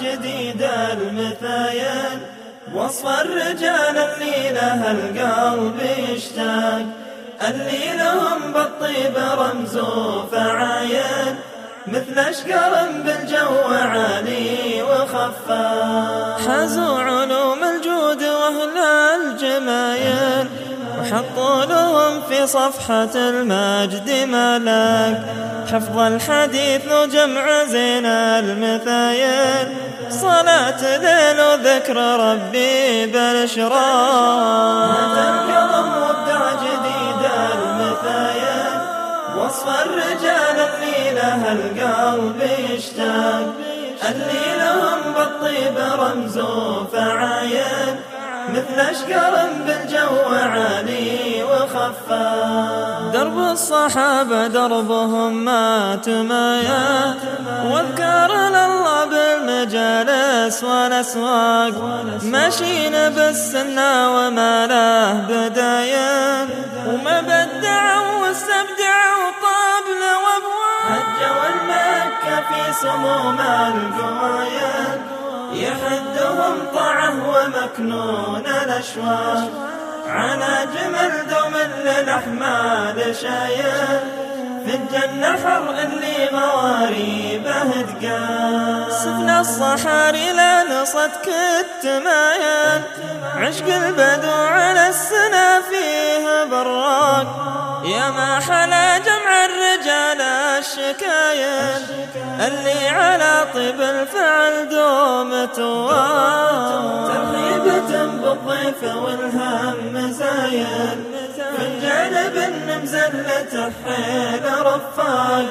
جديد المثايل وصف الرجال اللي له القلب يشتاق اللي لهم بالطيب رمز وفعايل مثل أشقر بالجو عالي وخفاف حازوا علوم الجود واهل الجمايل وحطوا لهم في صفحة المجد ملاك حفظ الحديث وجمع زين المثايل. صلاة ليل وذكر ربي بالإشراق. القلم وابدع جديد المثايل. وصف الرجال اللي له القلب يشتاق. اللي لهم بالطيب رمز وفعايل مثل أشقر بالجو درب الصحابة دربهم ما تمايا. واذكار الله بالمجالس والأسواق. ماشيين بالسنة وما له بدايا. وما بدعوا واستبدعوا طابل وأبواب. هجوا المكة في سموم القوايل يحدهم طعه ومكنون الأشواق. على جمل دوم للأحمال شايل في الجنة حر اللي غواريبه تقال سفن الصحاري لا نصت كالتمايل عشق البدو على السنا فيه براق. يا ما حلا جمع الرجال الشكايل. اللي على طيب الفعل دوم ترحيبة بالضيف والهم زايل في الجانب النمزلة حيل رفاق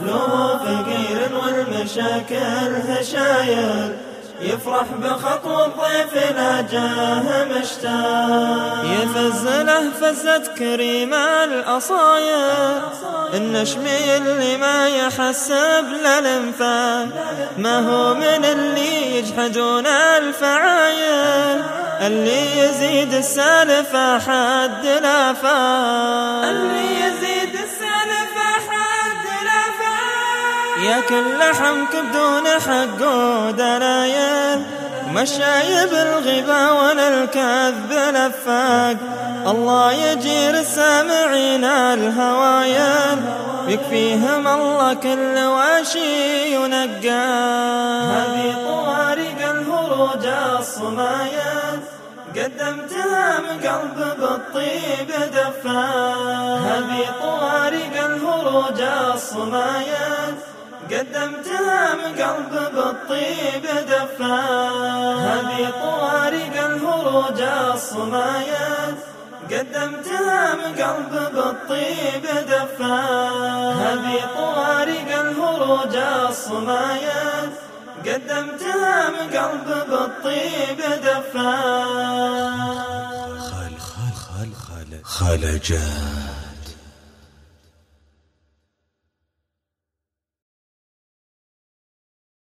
له فقير والمشاكل هشايل. يفرح بخطوة الضيف لا جاه مشتاق. يفز له فزت كريم الأصايا النشمي اللي ما يحسب للإنفاق. ما هو من اللي يجحدون الفعايل اللي يزيد السالف حد الافاق اللي يزيد السالف حد الافاق يا كل حمك بدون حق ودلايل مشايب الغيبة ولا الكذب لفاق الله يجير السامعين الهوايل يكفيهم الله كل واشي ينقى. الهروج الصمايل قدمتها من قلب بالطيب دفا. هذه طوارق الهروج الصمايل قدمتها من قلب بالطيب دفا. هذه طوارق الهروج الصمايل قدمتها من قلب بالطيب دفا. هذه طوارق الهروج الصمايل قدمتها من قلب بالطيب دفا. خال خال خال خال خالجان